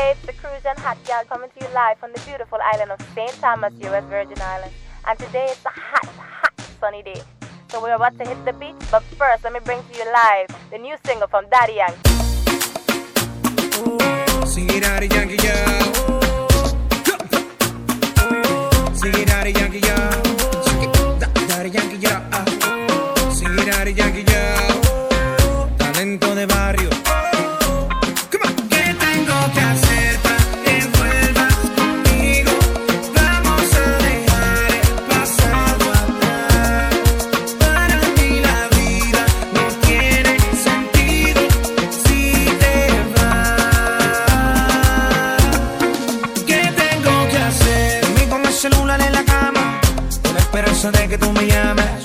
Asian hot gal coming to you live from the beautiful island of St. Thomas, U.S. Virgin Islands. And today it's a hot, hot sunny day. So we're about to hit the beach, but first let me bring to you live the new single from Daddy Yankee. See Daddy Yankee, yeah. See Daddy Yankee, yeah. Daddy Yankee, yeah. See Daddy Yankee, yeah. Talento de barrio. eso que tú me llames